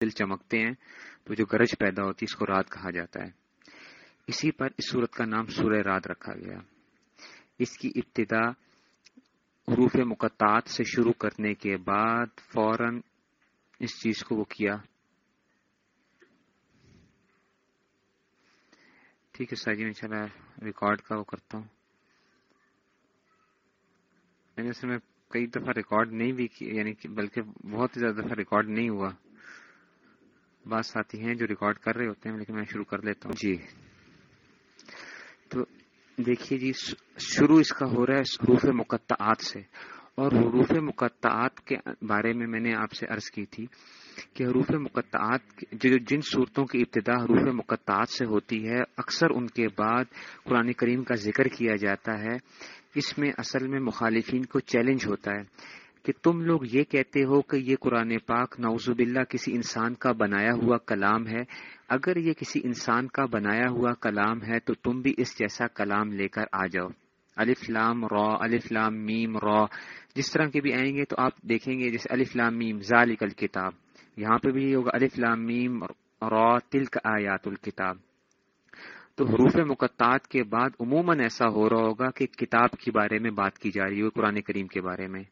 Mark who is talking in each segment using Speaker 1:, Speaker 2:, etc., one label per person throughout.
Speaker 1: دل چمکتے ہیں تو جو گرج پیدا ہوتی ہے اس کو رات کہا جاتا ہے۔ اسی پر اس صورت کا نام سورہ رات رکھا گیا۔ اس کی ابتدا حروف مقطعات سے شروع کرنے کے بعد فوراً اس چیز کو وہ کیا۔ ٹھیک ہے سر جی میں ریکارڈ کا وہ کرتا ہوں۔ میں نے میں کئی دفعہ ریکارڈ نہیں بھی کی یعنی بلکہ بہت ہی زیادہ دفعہ ریکارڈ نہیں ہوا۔ بعض ساتھی ہیں جو ریکارڈ کر رہے ہوتے ہیں لیکن میں شروع کر لیتا ہوں۔ جی۔ تو دیکھیے جی شروع اس کا ہو رہا ہے حروف مقطعات سے۔ اور حروف مقطعات کے بارے میں میں نے آپ سے عرض کی تھی کہ حروف مقطعات جو جن صورتوں کی ابتدا حروف مقطعات سے ہوتی ہے اکثر ان کے بعد قرآن کریم کا ذکر کیا جاتا ہے۔ اس میں اصل میں مخالفین کو چیلنج ہوتا ہے۔ کہ تم لوگ یہ کہتے ہو کہ یہ قرآن پاک نوز باللہ کسی انسان کا بنایا ہوا کلام ہے۔ اگر یہ کسی انسان کا بنایا ہوا کلام ہے تو تم بھی اس جیسا کلام لے کر آ جاؤ۔ الف لام را، الف لام میم را۔ جس طرح کے بھی آئیں گے تو آپ دیکھیں گے جیسے الف لام میم، ذالک الکتاب۔ یہاں پہ بھی یہ ہوگا الف لام میم را، تلک آیات الکتاب۔ تو حروف مقطعات کے بعد عموماً ایسا ہو رہا ہوگا کہ کتاب کے بارے میں بات کی جا رہی ہو قرآن کریم کے بارے میں۔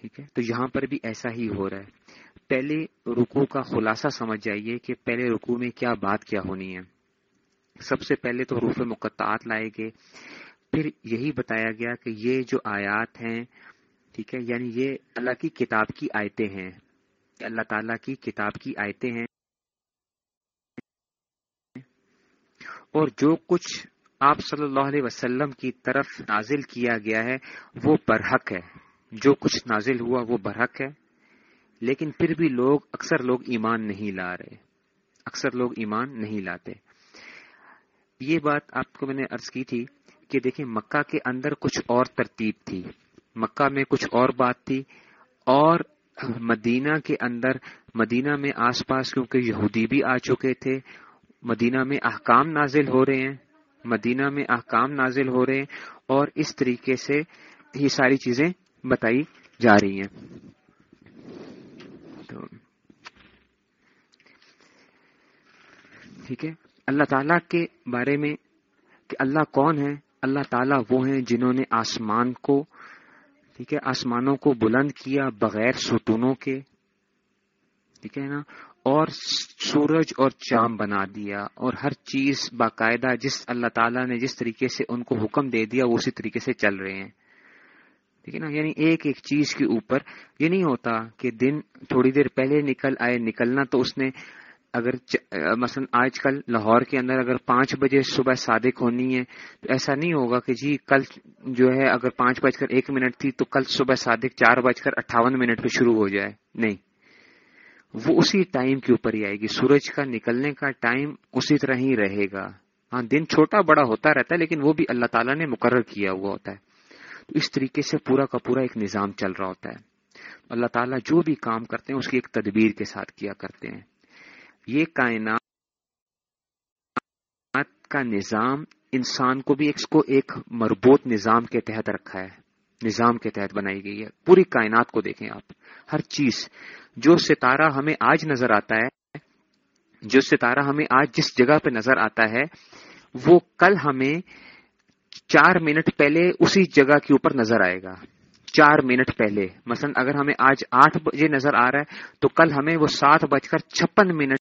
Speaker 1: ٹھیک ہے؟ تو یہاں پر بھی ایسا ہی ہو رہا ہے۔ پہلے رکو کا خلاصہ سمجھ جائیے کہ پہلے رکو میں کیا بات کیا ہونی ہے۔ سب سے پہلے تو حروف مقطعات لائے گئے۔ پھر یہی بتایا گیا کہ یہ جو آیات ہیں، ٹھیک ہے یعنی یہ اللہ کی کتاب کی آیتیں ہیں۔ اللہ تعالیٰ کی کتاب کی آیتیں ہیں۔ اور جو کچھ آپ صلی اللہ علیہ وسلم کی طرف نازل کیا گیا ہے، وہ برحق ہے۔ جو کچھ نازل ہوا وہ برحق ہے، لیکن پھر بھی لوگ اکثر لوگ ایمان نہیں لا رہے۔ اکثر لوگ ایمان نہیں لاتے۔ یہ بات آپ کو میں نے ارض کی تھی کہ دیکھیں، مکہ کے اندر کچھ اور ترتیب تھی۔ مکہ میں کچھ اور بات تھی اور مدینہ کے اندر، مدینہ میں آس پاس کیونکہ یہودی بھی آ چکے تھے، مدینہ میں احکام نازل ہو رہے ہیں۔ مدینہ میں احکام نازل ہو رہے ہیں اور اس طریقے سے یہ ساری چیزیں بتائی جا رہی ہیں۔ تو ٹھیک ہے۔ اللہ تعالی کے بارے میں کہ اللہ کون ہے اللہ تعالیٰ وہ ہیں جنہوں نے آسمان کو، ٹھیک ہے، آسمانوں کو بلند کیا بغیر ستونوں کے، ٹھیک ہے نا؟ اور سورج اور چاند بنا دیا اور ہر چیز باقاعدہ جس اللہ تعالیٰ نے جس طریقے سے ان کو حکم دے دیا وہ اسی طریقے سے چل رہے ہیں۔ ٹھیک ہے نا؟ یعنی ایک ایک چیز کے اوپر یہ نہیں ہوتا کہ دن تھوڑی دیر پہلے نکل آئے، نکلنا تو اس نے اگر مثلا آج کل لاہور کے اندر اگر پانچ بجے صبح صادق ہونی ہے، تو ایسا نہیں ہوگا کہ جی کل جو ہے اگر پانچ بج کر ایک منٹ تھی تو کل صبح صادق چار بج کر اٹھاون منٹ پہ شروع ہو جائے۔ نہیں۔ وہ اسی ٹائم کے اوپر ہی آئے گی۔ سورج کا نکلنے کا ٹائم اسی طرح ہی رہے گا۔ ہاں دن چھوٹا بڑا ہوتا رہتا ہے، لیکن وہ بھی اللہ تعالیٰ نے مقرر کیا ہوا ہوتا ہے۔ تو اس طریقے سے پورا کا پورا ایک نظام چل رہا ہوتا ہے۔ اللہ تعالیٰ جو بھی کام کرتے ہیں، اس کی ایک تدبیر کے ساتھ کیا کرتے ہیں۔ یہ کائنات کا نظام انسان کو بھی کو ایک مربوط نظام کے تحت رکھا ہے۔ نظام کے تحت بنائی گئی ہے۔ پوری کائنات کو دیکھیں آپ۔ ہر چیز جو ستارہ ہمیں آج نظر آتا ہے، جو ستارہ ہمیں آج جس جگہ پہ نظر آتا ہے، وہ کل ہمیں چار منٹ پہلے اسی جگہ کے اوپر نظر آئے گا۔ چار منٹ پہلے۔ مثلا اگر ہمیں آج آٹھ بجے نظر آ رہا ہے، تو کل ہمیں وہ سات بج کر چھپن منٹ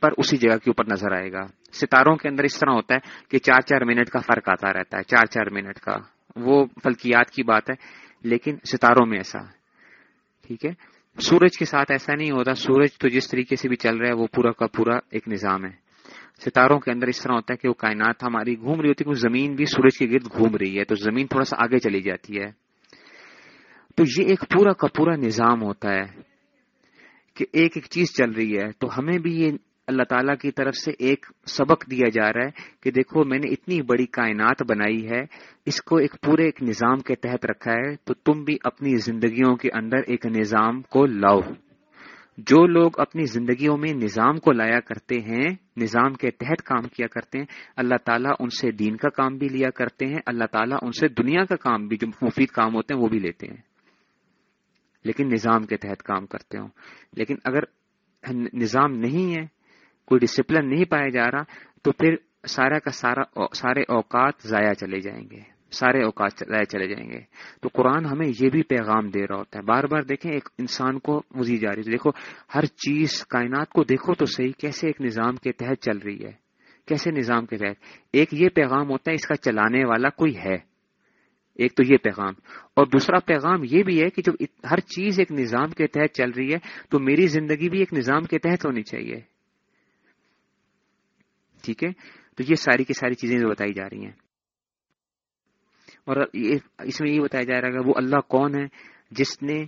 Speaker 1: پر اسی جگہ کے اوپر نظر آئے گا۔ ستاروں کے اندر اس طرح ہوتا ہے کہ چار چار منٹ کا فرق آتا رہتا ہے۔ چار چار منٹ کا۔ وہ فلکیات کی بات ہے، لیکن ستاروں میں ایسا۔ ٹھیک ہے؟ سورج کے ساتھ ایسا نہیں ہوتا۔ سورج تو جس طریقے سے بھی چل رہا ہے، وہ پورا کا پورا ایک نظام ہے۔ ستاروں کے اندر اس طرح ہوتا ہے کہ وہ کائنات ہماری گھوم رہی ہوتی ہے زمین بھی سورج کے گرد گھوم رہی ہے، تو زمین تھوڑا سا آگے چلی جاتی ہے۔ تو یہ ایک پورا کا پورا نظام ہوتا ہے کہ ایک ایک چیز چل رہی ہے۔ تو ہمیں بھی یہ اللہ تعالیٰ کی طرف سے ایک سبق دیا جا رہا ہے کہ دیکھو، میں نے اتنی بڑی کائنات بنائی ہے، اس کو ایک پورے ایک نظام کے تحت رکھا ہے، تو تم بھی اپنی زندگیوں کے اندر ایک نظام کو لاؤ۔ جو لوگ اپنی زندگیوں میں نظام کو لایا کرتے ہیں، نظام کے تحت کام کیا کرتے ہیں، اللہ تعالیٰ ان سے دین کا کام بھی لیا کرتے ہیں، اللہ تعالیٰ ان سے دنیا کا کام بھی، جو مفید کام ہوتے ہیں، وہ بھی لیتے ہیں۔ لیکن نظام کے تحت کام کرتے ہوں۔ لیکن اگر نظام نہیں ہے، کوئی ڈسپلن نہیں پایا جا رہا، تو پھر سارا کا سارا، سارے اوقات ضائع چلے جائیں گے۔ سارے اوقات ضائع چلے جائیں گے۔ تو قرآن ہمیں یہ بھی پیغام دے رہا ہوتا ہے۔ بار بار دیکھیں، ایک انسان کو مزید جا رہی دیکھو، ہر چیز کائنات کو دیکھو تو صحیح، کیسے ایک نظام کے تحت چل رہی ہے؟ کیسے نظام کے تحت؟ ایک یہ پیغام ہوتا ہے، اس کا چلانے والا کوئی ہے۔ ایک تو یہ پیغام۔ اور دوسرا پیغام یہ بھی ہے کہ جب ہر چیز ایک نظام کے تحت چل رہی ہے، تو میری زندگی بھی ایک نظام کے تحت ہونی چاہیے۔ ٹھیک ہے؟ تو یہ ساری کی ساری چیزیں جو بتائی جا رہی ہیں۔ اور اس میں یہ بتایا جا رہا ہے کہ وہ اللہ کون ہے جس نے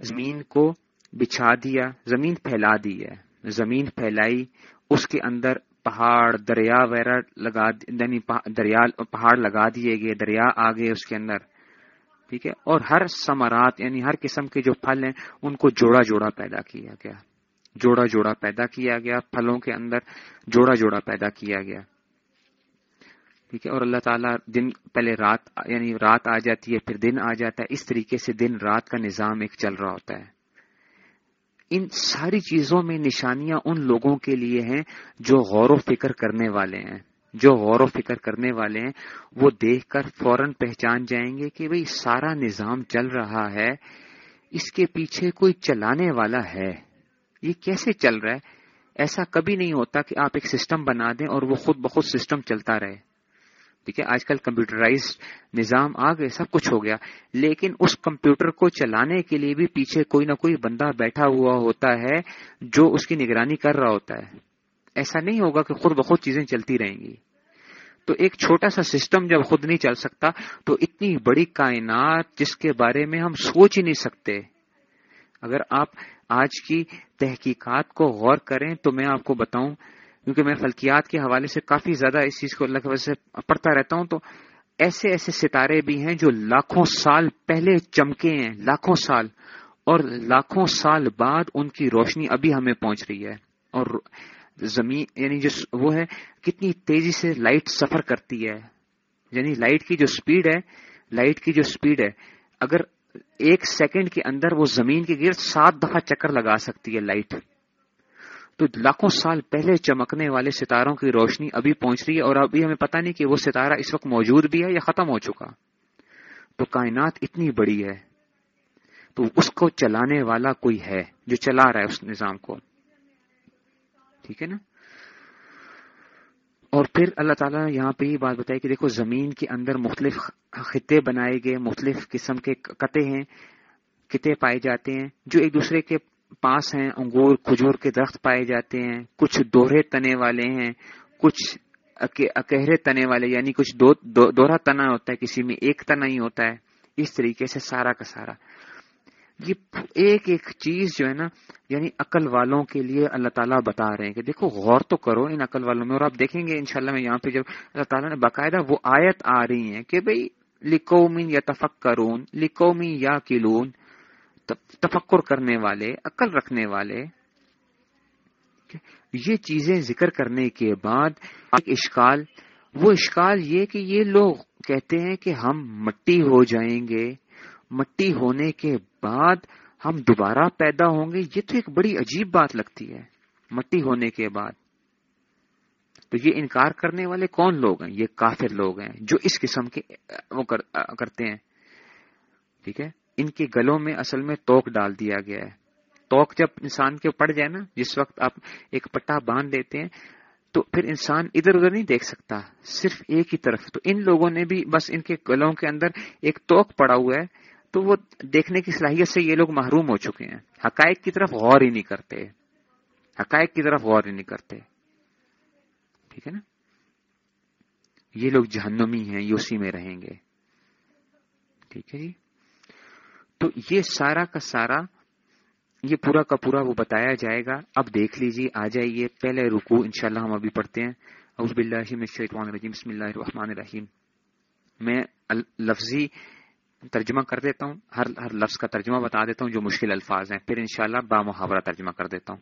Speaker 1: زمین کو بچھا دیا، زمین پھیلا دی ہے، زمین پھیلائی، اس کے اندر پہاڑ، دریا وغیرہ لگا یعنی دریا، پہاڑ لگا دیے گئے، دریا آ گئے اس کے اندر، ٹھیک ہے؟ اور ہر سمرات یعنی ہر قسم کے جو پھل ہیں، ان کو جوڑا جوڑا پیدا کیا گیا، جوڑا جوڑا پیدا کیا گیا، پھلوں کے اندر جوڑا جوڑا پیدا کیا گیا۔ ٹھیک ہے؟ اور اللہ تعالیٰ دن پہلے رات یعنی رات آ جاتی ہے، پھر دن آ جاتا ہے، اس طریقے سے دن رات کا نظام ایک چل رہا ہوتا ہے۔ ان ساری چیزوں میں نشانیاں ان لوگوں کے لیے ہیں جو غور و فکر کرنے والے ہیں۔ جو غور و فکر کرنے والے ہیں، وہ دیکھ کر فوراً پہچان جائیں گے کہ بھئی سارا نظام چل رہا ہے، اس کے پیچھے کوئی چلانے والا ہے۔ یہ کیسے چل رہا ہے؟ ایسا کبھی نہیں ہوتا کہ آپ ایک سسٹم بنا دیں اور وہ خود بخود سسٹم چلتا رہے۔ ٹھیک ہے، آج کل کمپیوٹرائز نظام آ گئے، سب کچھ ہو گیا، لیکن اس کمپیوٹر کو چلانے کے لیے بھی پیچھے کوئی نہ کوئی بندہ بیٹھا ہوا ہوتا ہے جو اس کی نگرانی کر رہا ہوتا ہے۔ ایسا نہیں ہوگا کہ خود بخود چیزیں چلتی رہیں گی۔ تو ایک چھوٹا سا سسٹم جب خود نہیں چل سکتا، تو اتنی بڑی کائنات جس کے بارے میں ہم سوچ ہی نہیں سکتے۔ اگر آپ آج کی تحقیقات کو غور کریں، تو میں آپ کو بتاؤں کیونکہ میں فلکیات کے حوالے سے کافی زیادہ اس چیز کو اللہ کی وجہ سے پڑھتا رہتا ہوں، تو ایسے ایسے ستارے بھی ہیں جو لاکھوں سال پہلے چمکے ہیں، لاکھوں سال۔ اور لاکھوں سال بعد ان کی روشنی ابھی ہمیں پہنچ رہی ہے۔ اور زمین یعنی جو وہ ہے، کتنی تیزی سے لائٹ سفر کرتی ہے۔ یعنی لائٹ کی جو سپیڈ ہے، لائٹ کی جو سپیڈ ہے، اگر ایک سیکنڈ کے اندر وہ زمین کے گرد سات دفعہ چکر لگا سکتی ہے لائٹ۔ تو لاکھوں سال پہلے چمکنے والے ستاروں کی روشنی ابھی پہنچ رہی ہے اور ابھی ہمیں پتہ نہیں کہ وہ ستارہ اس وقت موجود بھی ہے یا ختم ہو چکا۔ تو کائنات اتنی بڑی ہے۔ تو اس کو چلانے والا کوئی ہے جو چلا رہا ہے اس نظام کو۔ ٹھیک ہے نا؟ اور پھر اللہ تعالیٰ نے یہاں پہ یہ بات بتائی کہ دیکھو، زمین کے اندر مختلف خطے بنائے گئے، مختلف قسم کے قطع ہیں، کتے پائے جاتے ہیں، جو ایک دوسرے کے پاس ہیں، انگور کھجور کے درخت پائے جاتے ہیں، کچھ دوہرے تنے والے ہیں، کچھ اکہرے تنے والے یعنی کچھ دوہرا تنا ہوتا ہے، کسی میں ایک تنا ہی ہوتا ہے، اس طریقے سے سارا کا سارا۔ یہ ایک ایک چیز جو ہے نا یعنی عقل والوں کے لیے اللہ تعالیٰ بتا رہے ہیں کہ دیکھو، غور تو کرو ان عقل والوں میں، اور آپ دیکھیں گے انشاءاللہ میں یہاں پہ جب اللہ تعالیٰ نے باقاعدہ وہ آیت آ رہی ہیں کہ بھائی لکومین یا تفک کرون لکومی یا کلون تفکر کرنے والے، عقل رکھنے والے یہ چیزیں ذکر کرنے کے بعد ایک اشکال، وہ اشکال یہ کہ یہ لوگ کہتے ہیں کہ ہم مٹی ہو جائیں گے، مٹی ہونے کے بعد ہم دوبارہ پیدا ہوں گے، یہ تو ایک بڑی عجیب بات لگتی ہے، مٹی ہونے کے بعد۔ تو یہ انکار کرنے والے کون لوگ ہیں؟ یہ کافر لوگ ہیں جو اس قسم کے وہ کرتے ہیں۔ ٹھیک ہے؟ ان کے گلوں میں اصل میں توک ڈال دیا گیا ہے۔ توک جب انسان کے پڑ جائے نا، جس وقت آپ ایک پٹا باندھ دیتے ہیں، تو پھر انسان ادھر ادھر نہیں دیکھ سکتا، صرف ایک ہی طرف۔ تو ان لوگوں نے بھی بس ان کے گلوں کے اندر ایک توک پڑا ہوا ہے، تو وہ دیکھنے کی صلاحیت سے یہ لوگ محروم ہو چکے ہیں۔ حقائق کی طرف غور ہی نہیں کرتے۔ حقائق کی طرف غور ہی نہیں کرتے۔ ٹھیک ہے نا؟ یہ لوگ جہنمی ہیں، یہ اسی میں رہیں گے۔ ٹھیک ہے جی؟ تو یہ سارا کا سارا، یہ پورا کا پورا وہ بتایا جائے گا۔ اب دیکھ لیجیے آ جائیے۔ پہلے رکو انشاءاللہ ہم ابھی پڑھتے ہیں۔ اعوذ باللہ من الشیطان الرجیم، بسم اللہ الرحمن الرحیم۔ میں لفظی ترجمہ کر دیتا ہوں۔ ہر ہر لفظ کا ترجمہ بتا دیتا ہوں جو مشکل الفاظ ہیں۔ پھر انشاءاللہ با محاورہ ترجمہ کر دیتا ہوں۔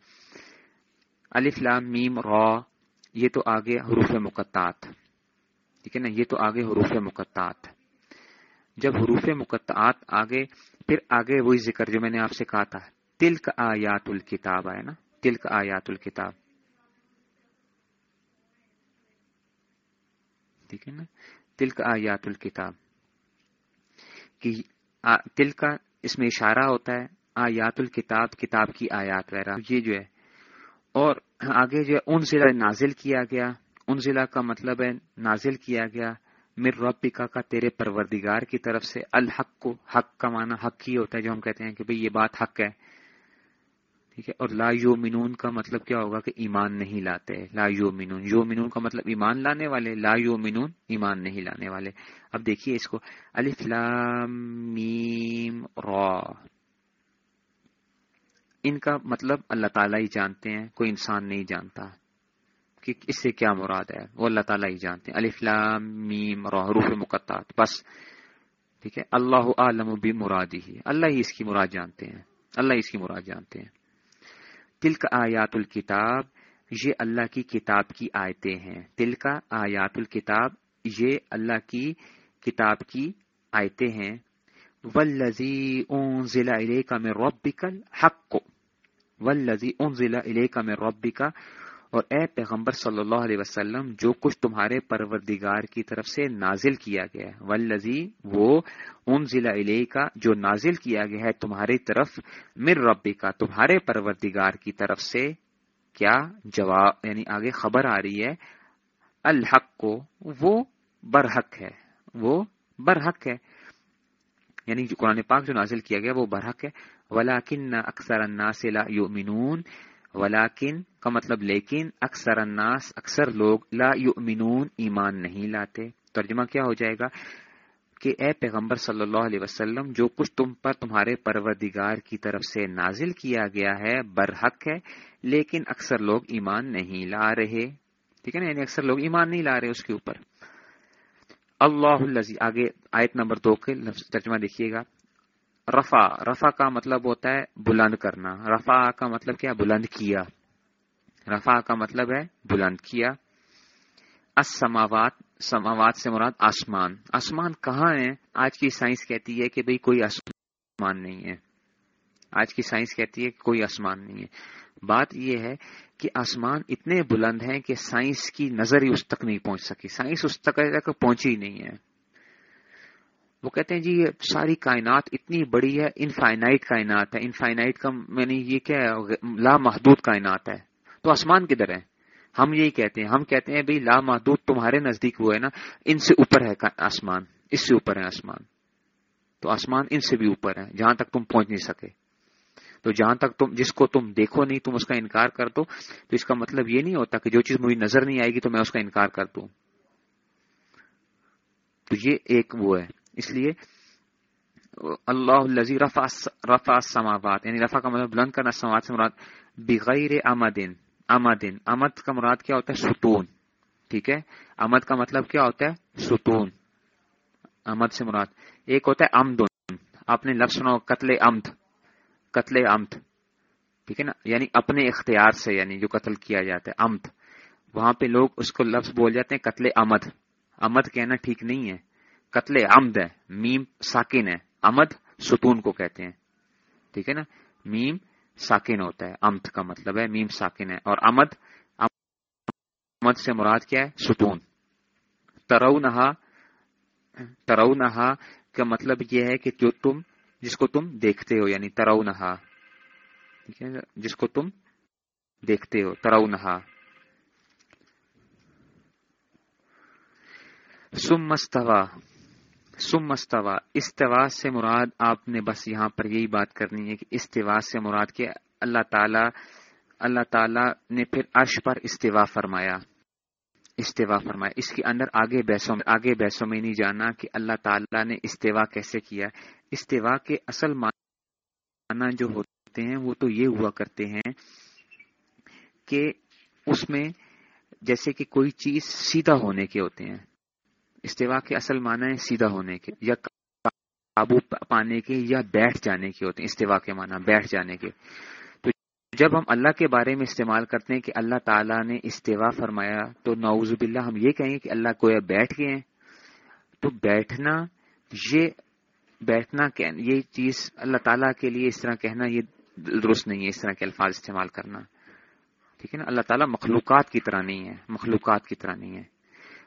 Speaker 1: الف لام میم را، یہ تو آگے حروف مقطعات۔ ٹھیک ہے نا؟ یہ تو آگے حروف مقطعات۔ جب حروف مقطعات آگے پھر آگے وہی ذکر جو میں نے آپ سے کہا تھا تل کا آیات الکتاب ہے نا؟ تلک آیات الکتاب۔ ٹھیک ہے نا؟ تلک آیات الکتاب۔ کہ تل کا اس میں اشارہ ہوتا ہے، آیات الکتاب، کتاب کی آیات وغیرہ۔ یہ جو ہے، اور آگے جو ہے ان ضلع نازل کیا گیا۔ ان ضلع کا مطلب ہے، نازل کیا گیا۔ مر ربکا کا تیرے پروردگار کی طرف سے الحق کو حق کا معنی حق ہی ہوتا ہے جو ہم کہتے ہیں کہ بھئی یہ بات حق ہے۔ ٹھیک ہے؟ اور لا یو منون کا مطلب کیا ہوگا کہ ایمان نہیں لاتے۔ لا یو منون یو منون کا مطلب ایمان لانے والے، لا یو منون ایمان نہیں لانے والے۔ اب دیکھیے اس کو۔ الف لام میم را۔ ان کا مطلب اللہ تعالیٰ ہی جانتے ہیں، کوئی انسان نہیں جانتا۔ کہ اس سے کیا مراد ہے؟ وہ اللہ تعالیٰ ہی جانتے ہیں۔ الفلام میم روح مقطعات۔ بس، ٹھیک ہے؟ اللہ عالم بھی مرادی ہی۔ اللہ ہی اس کی مراد جانتے ہیں۔ اللہ اس کی مراد جانتے ہیں۔ تلک آیات الکتاب، یہ اللہ کی کتاب کی آیتیں ہیں۔ تل کا آیات الکتاب، یہ اللہ کی کتاب کی آیتیں ہیں۔ ولزی اون ضلع کا میں ربکل حق کو ولزی اون ضلع کا میں ربکا اور اے پیغمبر صلی اللہ علیہ وسلم، جو کچھ تمہارے پروردگار کی طرف سے نازل کیا گیا ہے ولزی وہ ان ضلع علیہ کا جو نازل کیا گیا ہے تمہاری طرف مر ربی کا تمہارے پروردگار کی طرف سے کیا جواب یعنی آگے خبر آ رہی ہے، الحق کو، وہ برحق ہے، وہ برحق ہے یعنی جو قرآن پاک جو نازل کیا گیا وہ برحق ہے ولاکن اکثر الناس لا یؤمنون ولاکن کا مطلب لیکن، اکثر الناس، اکثر لوگ لا یؤمنون ایمان نہیں لاتے۔ ترجمہ کیا ہو جائے گا؟ کہ اے پیغمبر صلی اللہ علیہ وسلم، جو کچھ تم پر تمہارے پروردگار کی طرف سے نازل کیا گیا ہے، برحق ہے، لیکن اکثر لوگ ایمان نہیں لا رہے۔ ٹھیک ہے نا؟ یعنی اکثر لوگ ایمان نہیں لا رہے اس کے اوپر۔ اللہ آگے آیت نمبر دو کے ترجمہ دیکھیے گا۔ رفا رفا کا مطلب ہوتا ہے بلند کرنا۔ رفا کا مطلب کیا؟ بلند کیا۔ رفا کا مطلب ہے بلند کیا۔ اسماوات سماوات سے مراد آسمان۔ آسمان کہاں ہے آج کی سائنس کہتی ہے کہ بھئی کوئی آسمان نہیں ہے۔ آج کی سائنس کہتی ہے کہ کوئی آسمان نہیں ہے۔ بات یہ ہے کہ آسمان اتنے بلند ہیں کہ سائنس کی نظر ہی اس تک نہیں پہنچ سکی۔ سائنس اس تک پہنچی نہیں ہے۔ وہ کہتے ہیں جی یہ ساری کائنات اتنی بڑی ہے انفائنائٹ کائنات ہے۔ انفائنائٹ کا یعنی یہ کیا ہے لامحدود کائنات ہے۔ تو آسمان کدھر ہے؟ ہم یہی کہتے ہیں۔ ہم کہتے ہیں بھائی لامحدود تمہارے نزدیک وہ ہے نا، ان سے اوپر ہے آسمان۔ اس سے اوپر ہے آسمان۔ تو آسمان ان سے بھی اوپر ہے، جہاں تک تم پہنچ نہیں سکے۔ تو جہاں تک تم، جس کو تم دیکھو نہیں، تم اس کا انکار کر دو۔ تو اس کا مطلب یہ نہیں ہوتا کہ جو چیز مجھے نظر نہیں آئے گی تو میں اس کا انکار کر دوں۔ تو یہ ایک وہ ہے۔ اس لیے اللہ رفا رفا سماوات یعنی رفا کا مطلب بلند کرنا، سماوات سے مراد بغیر امدن امدن، امد کا مراد کیا ہوتا ہے؟ ستون، ٹھیک ہے؟ امد کا مطلب کیا ہوتا ہے؟ ستون، امد سے مراد۔ ایک ہوتا ہے امدن، آپ نے لفظ سنا قتل امد قتل امد، ٹھیک ہے نا؟ یعنی اپنے اختیار سے یعنی جو قتل کیا جاتا ہے، امد۔ وہاں پہ لوگ اس کو لفظ بول جاتے ہیں قتل امد۔ امد کہنا ٹھیک نہیں ہے۔ قتل عمد ہے۔ میم ساکن ہے۔ امد ستون کو کہتے ہیں۔ ٹھیک ہے نا؟ میم ساکن ہوتا ہے۔ امت کا مطلب ہے میم ساکن ہے۔ اور امد امد سے مراد کیا ہے؟ ستون۔ ترو نہا ترو نہا کا مطلب یہ ہے کہ جو تم، جس کو تم دیکھتے ہو یعنی ترو نہا ٹھیک ہے؟ جس کو تم دیکھتے ہو ترو نہا سم مستوا سم استوا استوا سے مراد آپ نے بس یہاں پر یہی بات کرنی ہے کہ استوا سے مراد کہ اللہ تعالی اللہ تعالی نے پھر عرش پر استوا فرمایا۔ استوا فرمایا۔ اس کے اندر آگے بحثوں میں آگے بحثوں میں نہیں جانا کہ اللہ تعالیٰ نے استوا کیسے کیا۔ استوا کے اصل معنی جو ہوتے ہیں، وہ تو یہ ہوا کرتے ہیں کہ اس میں جیسے کہ کوئی چیز سیدھا ہونے کے ہوتے ہیں۔ استوا کے اصل معنی ہے سیدھا ہونے کے، یا قابو پانے کے، یا بیٹھ جانے کے ہوتے ہیں، استوا کے معنی، بیٹھ جانے کے۔ تو جب ہم اللہ کے بارے میں استعمال کرتے ہیں کہ اللہ تعالیٰ نے استوا فرمایا، تو نعوذ باللہ ہم یہ کہیں کہ اللہ کو بیٹھ گئے ہیں۔ تو بیٹھنا، یہ بیٹھنا یہ چیز اللہ تعالیٰ کے لیے اس طرح کہنا، یہ درست نہیں ہے اس طرح کے الفاظ استعمال کرنا۔ ٹھیک ہے نا؟ اللہ تعالیٰ مخلوقات کی طرح نہیں ہے، مخلوقات کی طرح نہیں ہے۔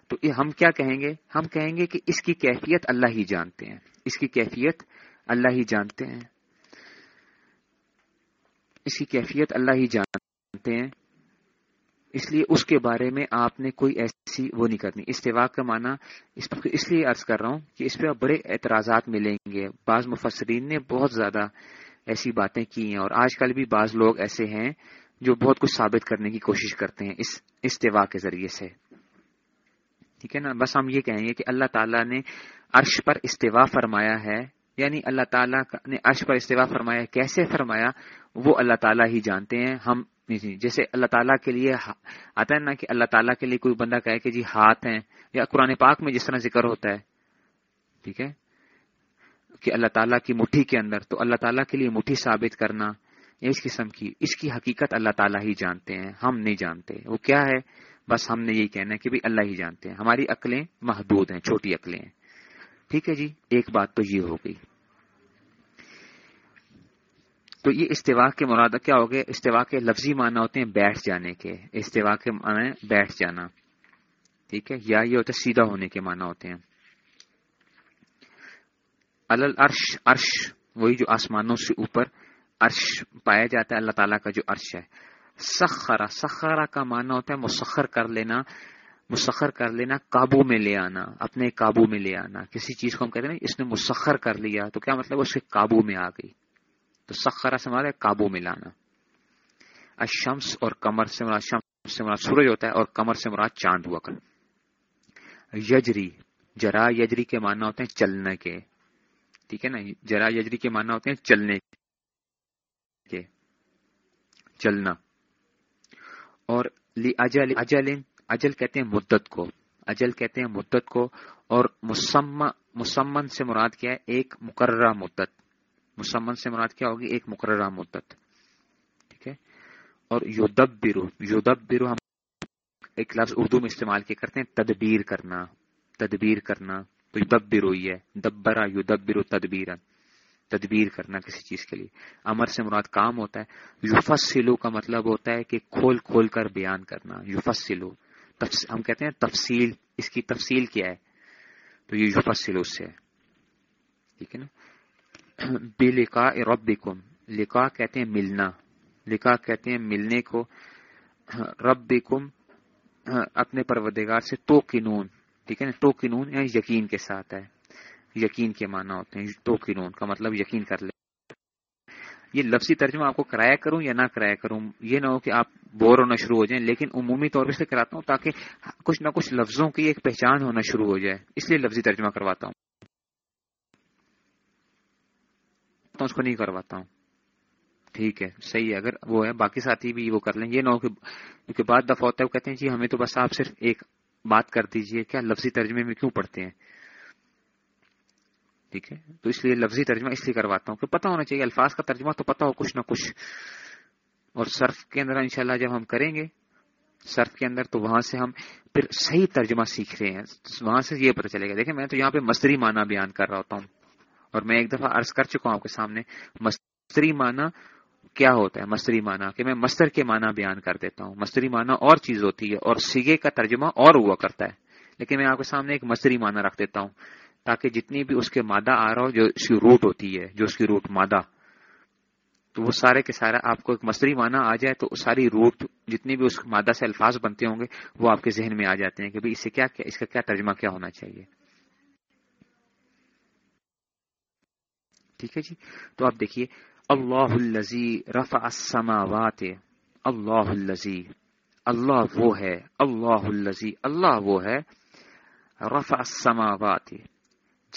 Speaker 1: تو ہم کیا کہیں گے؟ ہم کہیں گے کہ اس کی کیفیت اللہ ہی جانتے ہیں۔ اس کی کیفیت اللہ ہی جانتے ہیں۔ اس کی کیفیت اللہ ہی جانتے ہیں۔ اس لیے اس کے بارے میں آپ نے کوئی ایسی وہ نہیں کرنی۔ استفاع کا معنی اس اس لیے عرض کر رہا ہوں کہ اس پہ آپ بڑے اعتراضات ملیں گے۔ بعض مفسرین نے بہت زیادہ ایسی باتیں کی ہیں اور آج کل بھی بعض لوگ ایسے ہیں جو بہت کچھ ثابت کرنے کی کوشش کرتے ہیں اس استفاع کے ذریعے سے۔ ٹھیک ہے نا؟ بس ہم یہ کہیں گے کہ اللہ تعالیٰ نے عرش پر استفاع فرمایا ہے۔ یعنی اللہ تعالیٰ نے عرش پر استفاع فرمایا کیسے فرمایا؟ وہ اللہ تعالیٰ ہی جانتے ہیں۔ ہم جیسے اللہ تعالیٰ کے لیے آتا ہے نا کہ اللہ تعالیٰ کے لیے کوئی بندہ کہے کہ جی ہاتھ ہیں، یا قرآن پاک میں جس طرح ذکر ہوتا ہے، ٹھیک ہے؟ کہ اللہ تعالیٰ کی مٹھی کے اندر۔ تو اللہ تعالیٰ کے لیے مٹھی ثابت کرنا، اس قسم کی اس کی حقیقت اللہ تعالیٰ ہی جانتے ہیں۔ ہم نہیں جانتے۔ وہ کیا ہے؟ بس ہم نے یہی کہنا ہے کہ بھی اللہ ہی جانتے ہیں۔ ہماری عقلیں محدود ہیں، چھوٹی عقلیں ہیں۔ ٹھیک ہے جی ایک بات تو یہ ہو گئی۔ تو یہ استوا کے مراد کیا ہو گئے؟ استوا کے لفظی معنی ہوتے ہیں بیٹھ جانے کے۔ استوا کے معنی بیٹھ جانا۔ ٹھیک ہے، یا یہ ہوتا ہے سیدھا ہونے کے معنی ہوتے ہیں۔ الرش عرش، وہی جو آسمانوں سے اوپر عرش پایا جاتا ہے، اللہ تعالیٰ کا جو عرش ہے۔ سخرا سخرا کا معنی ہوتا ہے مسخر کر لینا، مسخر کر لینا، قابو میں لے آنا، اپنے قابو میں لے آنا. کسی چیز کو ہم کہتے ہیں اس نے مسخر کر لیا تو کیا مطلب اس کے قابو میں آ گئی؟ تو سخرا سے مراد قابو میں لانا. اشمس اور کمر سے مراد، شمس سے مراد سورج ہوتا ہے اور کمر سے مراد چاند ہوا کر یجری، جرا یجری کے معنی ہوتے ہیں چلنے کے. ٹھیک ہے نا؟ جرا یجری کے معنی ہوتے ہیں چلنے کے. چلنا. اور اجل اجل اجل کہتے ہیں مدت کو۔ اجل کہتے ہیں مدت کو اور مسمن سے مراد کیا ہے؟ ایک مقررہ مدت۔ مسمن سے مراد کیا ہوگی؟ ایک مقررہ مدت۔ ٹھیک ہے؟ اور یودب برو یودب برو ہم ایک لفظ اردو میں استعمال کیا کرتے ہیں، تدبیر کرنا۔ تدبیر کرنا۔ تو یودب برو ہی ہے۔ دبرا یودب برو تدبیر تدبیر کرنا کسی چیز کے لیے۔ امر سے مراد کام ہوتا ہے۔ یوفس سلو کا مطلب ہوتا ہے کہ کھول کھول کر بیان کرنا۔ یوفس سلو ہم کہتے ہیں تفصیل۔ اس کی تفصیل کیا ہے؟ تو یہ یوفس سلو سے ہے۔ ٹھیک ہے نا؟ بے لکھا رب لکھا کہتے ہیں ملنا۔ لکھا کہتے ہیں ملنے کو۔ رب اپنے پروردگار سے تو کنون ٹھیک ہے نا؟ تو کنون یعنی یقین کے ساتھ ہے۔ یقین کے معنی ہوتے ہیں تو کنون کا مطلب یقین کر لے۔ یہ لفظی ترجمہ آپ کو کرایا کروں یا نہ کرایا کروں، یہ نہ ہو کہ آپ بور ہونا شروع ہو جائیں، لیکن عمومی طور پہ کراتا ہوں تاکہ کچھ نہ کچھ لفظوں کی ایک پہچان ہونا شروع ہو جائے۔ اس لیے لفظی ترجمہ کرواتا ہوں۔ اس کو نہیں کرواتا ہوں۔ ٹھیک ہے، صحیح ہے، اگر وہ ہے، باقی ساتھی بھی وہ کر لیں۔ یہ نہ ہو کہ بعد دفعہ ہوتا ہے، وہ کہتے ہیں جی ہمیں تو بس آپ صرف ایک بات کر دیجیے، کیا لفظی ترجمے میں کیوں پڑھتے ہیں؟ ٹھیک ہے؟ تو اس لیے لفظی ترجمہ اس لیے کرواتا ہوں کہ پتا ہونا چاہیے، الفاظ کا ترجمہ تو پتا ہو کچھ نہ کچھ۔ اور صرف کے اندر انشاءاللہ جب ہم کریں گے، صرف کے اندر تو وہاں سے ہم پھر صحیح ترجمہ سیکھ رہے ہیں۔ وہاں سے یہ پتہ چلے گا۔ دیکھیں، میں تو یہاں پہ مستری معنی بیان کر رہا ہوتا ہوں۔ اور میں ایک دفعہ عرض کر چکا ہوں آپ کے سامنے مستری معنی کیا ہوتا ہے؟ مستری معنی کہ میں مستر کے معنی بیان کر دیتا ہوں۔ مستری معنی اور چیز ہوتی ہے اور سیگے کا ترجمہ اور ہوا کرتا ہے۔ لیکن میں آپ کے سامنے ایک مستری معنی رکھ دیتا ہوں۔ تاکہ جتنی بھی اس کے مادہ آ رہا ہو، جو اس کی روٹ ہوتی ہے، جو اس کی روٹ مادہ، تو وہ سارے کے سارا آپ کو ایک مستری معنی آ جائے تو ساری روٹ جتنی بھی اس مادہ سے الفاظ بنتے ہوں گے، وہ آپ کے ذہن میں آ جاتے ہیں کہ بھائی اس سے کیا، اس کا کیا ترجمہ کیا ہونا چاہیے۔ ٹھیک ہے جی؟ تو آپ دیکھیے، اللہ الزی رفع السماوات، اللہ الزی اللہ وہ ہے، اللہ الزی اللہ وہ ہے، رفع السماوات۔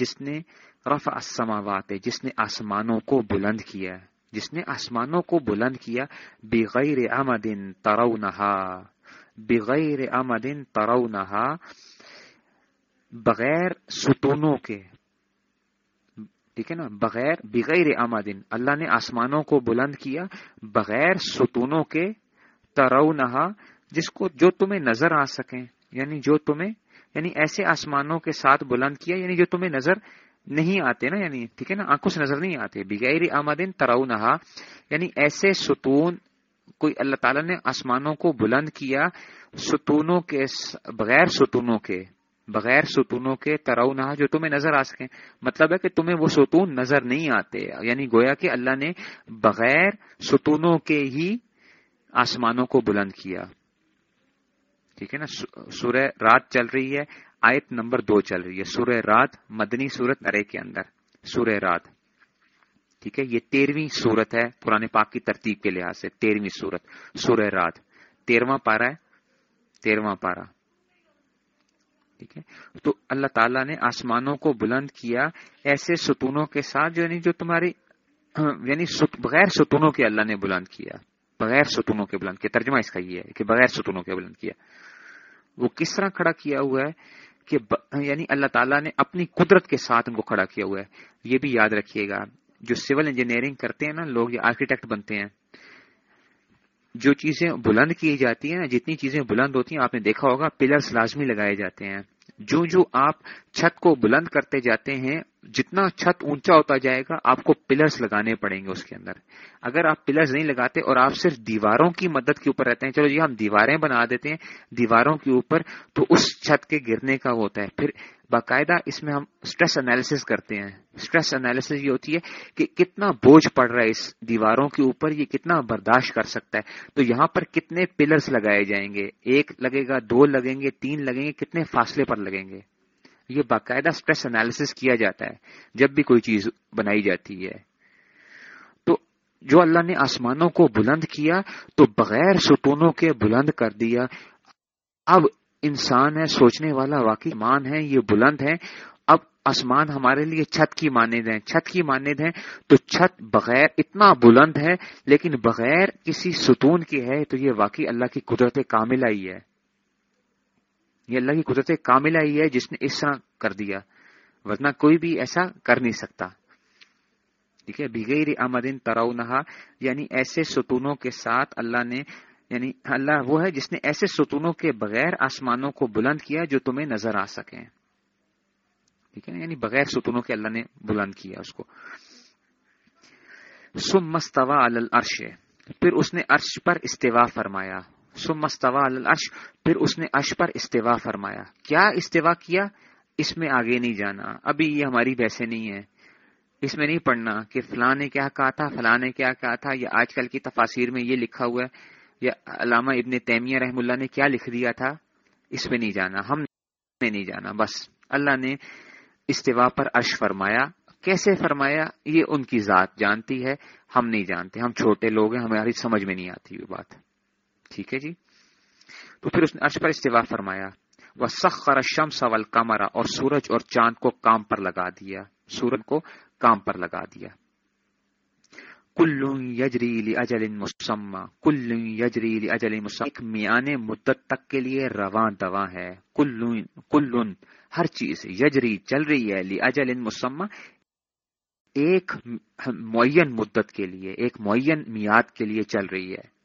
Speaker 1: جس نے رفع السماوات، جس نے آسمانوں کو بلند کیا، جس نے آسمانوں کو بلند کیا، بغیر امد ترونہا، بغیر امد ترونہا، بغیر ستونوں کے۔ ٹھیک ہے نا؟ بغیر بغیر آمادن اللہ نے آسمانوں کو بلند کیا، بغیر ستونوں کے ترو نہا جس کو جو تمہیں نظر آ سکیں یعنی جو تمہیں یعنی ایسے آسمانوں کے ساتھ بلند کیا یعنی جو تمہیں نظر نہیں آتے نا یعنی ٹھیک ہے نا، آنکھوں سے نظر نہیں آتے۔ بغیر آمدن ترو نہا یعنی ایسے ستون، کوئی اللہ تعالیٰ نے آسمانوں کو بلند کیا، ستونوں کے بغیر ستونوں کے، بغیر ستونوں کے تراؤ نہ جو تمہیں نظر آ سکیں۔ مطلب ہے کہ تمہیں وہ ستون نظر نہیں آتے یعنی گویا کہ اللہ نے بغیر ستونوں کے ہی آسمانوں کو بلند کیا۔ ٹھیک ہے نا سورہ رات چل رہی ہے، آیت نمبر دو چل رہی ہے، سورہ رات، مدنی سورت ارے کے اندر، سورہ رات۔ ٹھیک ہے، یہ تیرہویں سورت ہے پرانے پاک کی ترتیب کے لحاظ سے تیرہویں سورت، سورہ رات۔ تیرواں پارا ہے، تیرواں پارا ٹھیک ہے، تو اللہ تعالیٰ نے آسمانوں کو بلند کیا ایسے ستونوں کے ساتھ، جو یعنی جو تمہاری یعنی بغیر ستونوں کے اللہ نے بلند کیا۔ بغیر ستونوں کے بلند کیا، ترجمہ اس کا یہ ہے کہ بغیر ستونوں کے بلند کیا۔ وہ کس طرح کھڑا کیا ہوا ہے کہ یعنی اللہ تعالیٰ نے اپنی قدرت کے ساتھ ان کو کھڑا کیا ہوا ہے۔ یہ بھی یاد رکھیے گا۔ جو سول انجینئرنگ کرتے ہیں نا، لوگ یہ آرکیٹیکٹ بنتے ہیں۔ جو چیزیں بلند کی جاتی ہیں جتنی چیزیں بلند ہوتی ہیں، آپ نے دیکھا ہوگا پلرس لازمی لگائے جاتے ہیں۔ جو جو آپ چھت کو بلند کرتے جاتے ہیں جتنا چھت اونچا ہوتا جائے گا، آپ کو پلرس لگانے پڑیں گے اس کے اندر۔ اگر آپ پلرس نہیں لگاتے اور آپ صرف دیواروں کی مدد کے اوپر رہتے ہیں، چلو جی ہم دیواریں بنا دیتے ہیں دیواروں کے اوپر، تو اس چھت کے گرنے کا وہ ہوتا ہے۔ پھر باقاعدہ اس میں ہم اسٹریس انالیس کرتے ہیں۔ اسٹریس انالیس یہ ہوتی ہے کہ کتنا بوجھ پڑ رہا ہے اس دیواروں کے اوپر، یہ کتنا برداشت کر سکتا ہے۔ تو یہاں پر کتنے پلرس لگائے جائیں گے؟ ایک لگے گا، دو لگیں گے، تین لگیں گے، کتنے فاصلے پر لگیں گے؟ یہ باقاعدہ اسٹریس انالیس کیا جاتا ہے، جب بھی کوئی چیز بنائی جاتی ہے۔ تو جو اللہ نے آسمانوں کو بلند کیا، تو بغیر ستونوں کے بلند کر دیا۔ اب انسان ہے، سوچنے والا واقعی مان ہے، یہ بلند ہے۔ اب آسمان ہمارے لیے چھت کی مانند ہے۔ چھت کی مانند ہے تو چھت بغیر اتنا بلند ہے، لیکن بغیر کسی ستون کی ہے، تو یہ واقعی اللہ کی قدرت کاملہ ہی ہے۔ یہ اللہ کی قدرت کاملہ ہی ہے جس نے اس طرح کر دیا، ورنہ کوئی بھی ایسا کر نہیں سکتا۔ ٹھیک ہے، بغیر آمدین نہا یعنی ایسے ستونوں کے ساتھ اللہ نے یعنی اللہ وہ ہے جس نے ایسے ستونوں کے بغیر آسمانوں کو بلند کیا جو تمہیں نظر آ سکیں۔ ٹھیک ہے نا یعنی بغیر ستونوں کے اللہ نے بلند کیا اس کو۔ سم مستوا الرش پھر اس نے عرش پر استوا فرمایا۔ سم مستوا الرش پھر اس نے عرش پر استوا فرمایا۔ کیا استوا کیا؟ اس میں آگے نہیں جانا۔ ابھی یہ ہماری ویسے نہیں ہے۔ اس میں نہیں پڑھنا کہ فلاں نے کیا کہا تھا، فلاں نے کیا کہا تھا، یا آج کل کی تفاصیر میں یہ لکھا ہوا ہے، یا علامہ ابن تیمیہ رحم اللہ نے کیا لکھ دیا تھا؟ اس پہ نہیں جانا۔ ہم نے نہیں جانا۔ بس اللہ نے استوا پر عرش فرمایا۔ کیسے فرمایا؟ یہ ان کی ذات جانتی ہے۔ ہم نہیں جانتے۔ ہم چھوٹے لوگ ہیں، ہماری سمجھ میں نہیں آتی وہ بات۔ ٹھیک ہے جی؟ تو پھر اس نے عرش پر استوا فرمایا وہ سخر شم سول کمرا اور سورج اور چاند کو کام پر لگا دیا، سورج کو کام پر لگا دیا۔ کل یجری اجل مسمہ کل یجری اجل مسم ایک میان مدت تک کے لیے رواں دوا ہے۔ کل ہر چیز یجری چل رہی ہے لی اجل مسمہ ایک معین مدت کے لیے، ایک معین میاد کے لیے چل رہی ہے۔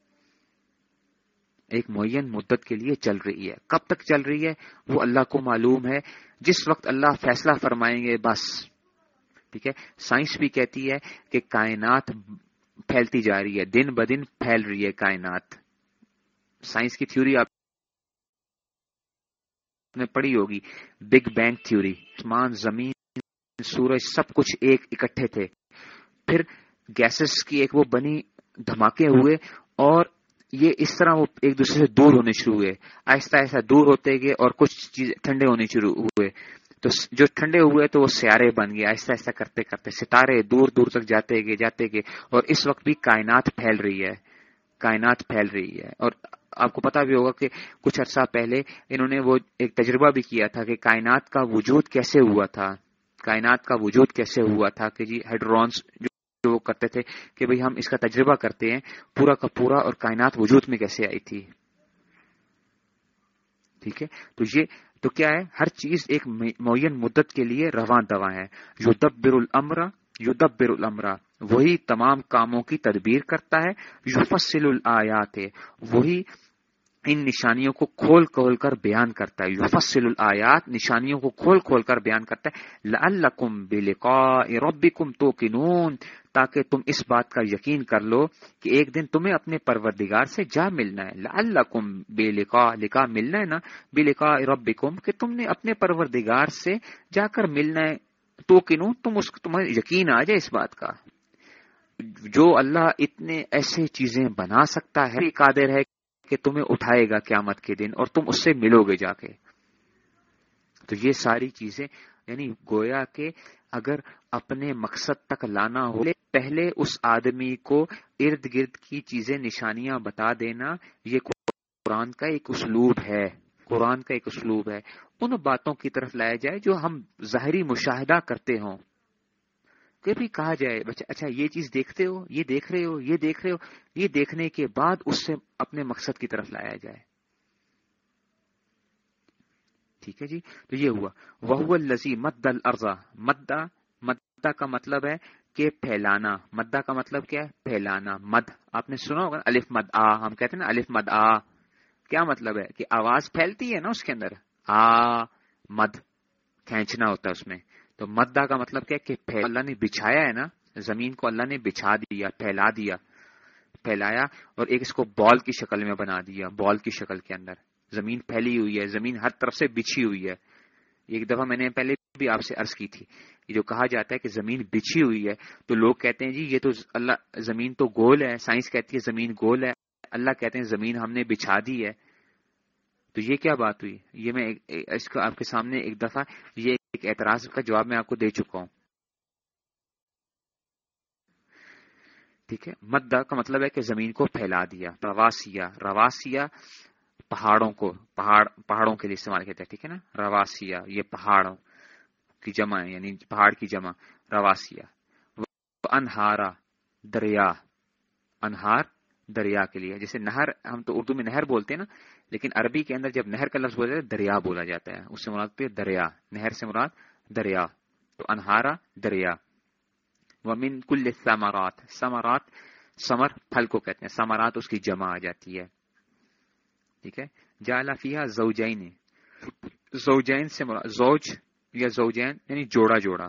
Speaker 1: ایک معین مدت کے لیے چل رہی ہے۔ کب تک چل رہی ہے؟ وہ اللہ کو معلوم ہے۔ جس وقت اللہ فیصلہ فرمائیں گے، بس۔ ٹھیک ہے؟ سائنس بھی کہتی ہے کہ کائنات پھیلتی جا رہی ہے۔ دن بدن پھیل رہی ہے کائنات۔ سائنس کی تھیوری آپ نے پڑھی ہوگی۔ Big bang theory. آسمان، زمین، سورج، سب کچھ ایک اکٹھے تھے۔ پھر گیسز کی ایک وہ بنی دھماکے ہوئے اور یہ اس طرح وہ ایک دوسرے سے دور ہونے شروع ہوئے۔ آہستہ آہستہ دور ہوتے گئے اور کچھ چیزیں ٹھنڈے ہونے شروع ہوئے۔ تو جو ٹھنڈے ہوئے تو وہ سیارے بن گئے۔ ایسا ایسا کرتے کرتے ستارے دور دور تک جاتے گئے جاتے گئے۔ اور اس وقت بھی کائنات پھیل رہی ہے۔ کائنات پھیل رہی ہے۔ اور آپ کو پتا بھی ہوگا کہ کچھ عرصہ پہلے انہوں نے وہ ایک تجربہ بھی کیا تھا کہ کائنات کا وجود کیسے ہوا تھا۔ کائنات کا وجود کیسے ہوا تھا کہ جی ہیڈرونس جو وہ کرتے تھے کہ بھئی ہم اس کا تجربہ کرتے ہیں، پورا کا پورا اور کائنات وجود میں کیسے آئی تھی۔ ٹھیک ہے؟ تو یہ، تو کیا ہے؟ ہر چیز ایک معین مدت کے لیے رواں دوا ہے۔ یو دبر المرا یو دبر المرا وہی تمام کاموں کی تدبیر کرتا ہے یو فصل الیات وہی ان نشانیوں کو کھول کھول کر بیان کرتا ہے، یفصل الآیات، نشانیوں کو کھول کھول کر بیان کرتا ہے۔ لعلکم بلقاء ربکم توقنون، تاکہ تم اس بات کا یقین کر لو کہ ایک دن تمہیں اپنے پروردگار سے جا ملنا ہے۔ لعلکم بلقاء، لقاء ملنا ہے نا؟ بلقاء ربکم، کہ تم نے اپنے پروردگار سے جا کر ملنا ہے۔ توقنون، تم اس تمہیں یقین آ جائے اس بات کا۔ جو اللہ اتنے ایسے چیزیں بنا سکتا ہے، قادر ہے کہ تمہیں اٹھائے گا قیامت کے دن اور تم اس سے ملو گے جا کے۔ تو یہ ساری چیزیں یعنی گویا کہ اگر اپنے مقصد تک لانا ہو، پہلے اس آدمی کو ارد گرد کی چیزیں، نشانیاں بتا دینا، یہ قرآن کا ایک اسلوب ہے۔ قرآن کا ایک اسلوب ہے۔ ان باتوں کی طرف لایا جائے جو ہم ظاہری مشاہدہ کرتے ہوں۔ بھی کہا جائے، بچہ اچھا یہ چیز دیکھتے ہو، یہ دیکھ رہے ہو، یہ دیکھ رہے ہو، یہ دیکھنے کے بعد اس سے اپنے مقصد کی طرف لایا جائے۔ ٹھیک ہے جی؟ تو یہ ہوا۔ وہ لذی مد الرزا مدا مدا کا مطلب ہے کہ پھیلانا۔ مدا کا مطلب کیا ہے؟ پھیلانا۔ مد۔ آپ نے سنا ہوگا الف مد آ، ہم کہتے ہیں نا الف مد آ۔ کیا مطلب ہے؟ کہ آواز پھیلتی ہے نا اس کے اندر؟ آ، مد۔ کھینچنا ہوتا ہے اس میں۔ تو مدہ کا مطلب کیا کہ اللہ نے بچھایا ہے نا، زمین کو اللہ نے بچھا دیا، پھیلا دیا، پھیلایا اور ایک اس کو بال کی شکل میں بنا دیا، بال کی شکل کے اندر۔ زمین پھیلی ہوئی ہے، زمین ہر طرف سے بچھی ہوئی ہے۔ ایک دفعہ میں نے پہلے بھی آپ سے عرض کی تھی یہ جو کہا جاتا ہے کہ زمین بچھی ہوئی ہے، تو لوگ کہتے ہیں جی یہ تو اللہ زمین تو گول ہے، سائنس کہتی ہے زمین گول ہے، اللہ کہتے ہیں زمین ہم نے بچھا دی ہے۔ تو یہ کیا بات ہوئی؟ یہ میں اس کو آپ کے سامنے ایک دفعہ یہ ایک اعتراض کا جواب میں آپ کو دے چکا ہوں۔ ٹھیک ہے؟ مدہ کا مطلب ہے کہ زمین کو پھیلا دیا رواسیا رواسیا پہاڑوں کو، پہاڑ، پہاڑوں کے لیے استعمال کہتے ہیں ٹھیک ہے نا؟ رواسیا یہ پہاڑوں کی جمع ہے یعنی پہاڑ کی جمع رواسیا انہارا، دریا۔ انہار، دریا کے لیے جیسے نہر ہم تو اردو میں نہر بولتے ہیں نا لیکن عربی کے اندر جب نہر کا لفظ بولا جاتا ہے، دریا بولا جاتا ہے۔ اس سے مراد پہ دریا، نہر سے مراد دریا۔ تو انہارا دریا۔ ومن کل سمارات سمارات سمر پھل کو کہتے ہیں۔ سمارات اس کی جمع آ جاتی ہے۔ ٹھیک ہے؟ جالا فیا زوجین۔ زوجین سے مراد، زوج یا زوجین یعنی جوڑا جوڑا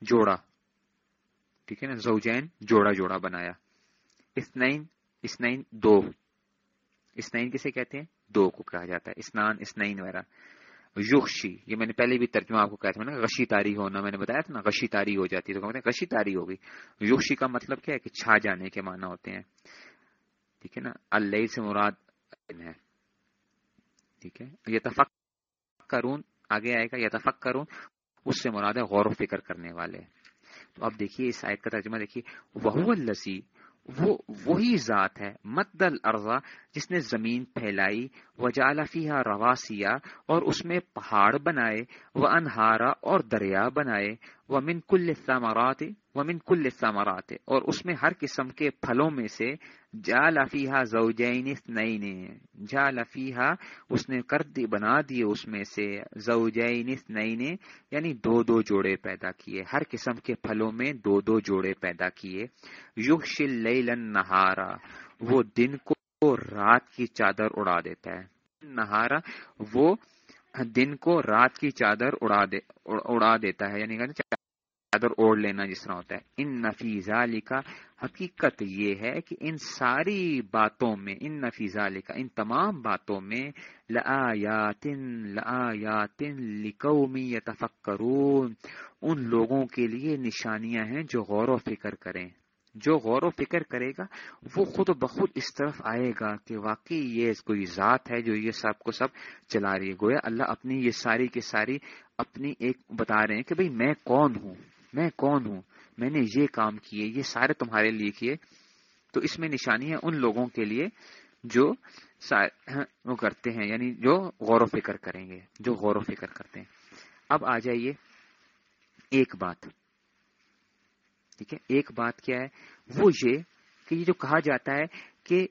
Speaker 1: جوڑا۔ ٹھیک ہے نا؟ زوجین جوڑا جوڑا بنایا۔ اسنین اسنین دو۔ اسنین کسے کہتے ہیں؟ دو کو کہا جاتا ہے۔ اسنان، اسنین وغیرہ۔ یوشی یہ میں نے پہلے بھی ترجمہ آپ کو کہا تھا نا غشی تاری ہونا، میں نے بتایا تھا نا، غشی تاری ہو جاتی ہے، تو کہتے ہیں غشی تاری ہوگی۔ یوشی کا مطلب کیا ہے؟ کہ چھا جانے کے معنی ہوتے ہیں۔ ٹھیک ہے نا؟ اللہ سے مراد ہے۔ ٹھیک ہے؟ یہ تفق کرون آگے آئے گا یہ تفق کرون اس سے مراد ہے غور و فکر کرنے والے۔ تو اب دیکھیے اس آیت کا ترجمہ، دیکھیے وہ لسی وہ وہی ذات ہے، مد الارض، جس نے زمین پھیلائی وہ فیہا رواسیا اور اس میں پہاڑ بنائے وہ انہارا اور دریا بنائے۔ وہ من کل ثمرات وہ من کل ثمرات اور اس میں ہر قسم کے پھلوں میں سے جا لفیحہ زوجین نئی جا لفیحہ اس نے کر دی بنا دیے اس میں سے زوجین نئی یعنی دو دو جوڑے پیدا کیے، ہر قسم کے پھلوں میں دو دو جوڑے پیدا کیے۔ یوگ شل نہارا وہ دن کو رات کی چادر اڑا دیتا ہے۔ نہارا، وہ دن کو رات کی چادر اڑا دے، اڑا دیتا ہے یعنی چادر اوڑھ لینا جس طرح ہوتا ہے۔ ان نفیزہ لکھا حقیقت یہ ہے کہ ان ساری باتوں میں، ان نفیزہ لکھا ان تمام باتوں میں، لآیاتن لآیاتن لقومی یتفکرون، ان لوگوں کے لیے نشانیاں ہیں جو غور و فکر کریں۔ جو غور و فکر کرے گا، وہ خود بخود اس طرف آئے گا کہ واقعی یہ کوئی ذات ہے جو یہ سب کو سب چلا رہی ہے۔ گویا اللہ اپنی یہ ساری کی ساری اپنی ایک بتا رہے ہیں کہ بھئی میں کون ہوں؟ میں کون ہوں؟ میں نے یہ کام کیے، یہ سارے تمہارے لیے کیے۔ تو اس میں نشانی ہے ان لوگوں کے لیے جو وہ کرتے ہیں یعنی جو غور و فکر کریں گے، جو غور و فکر کرتے ہیں۔ اب آ جائیے ایک بات۔ ٹھیک ہے، ایک بات کیا ہے؟ وہ یہ کہ یہ جو کہا جاتا ہے کہ